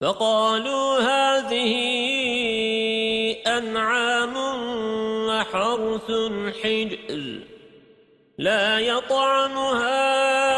فقالوا هذه أنعام وحرث حجر لا يطعمها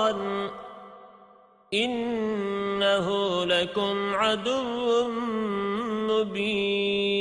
إنه لكم عدو مبين.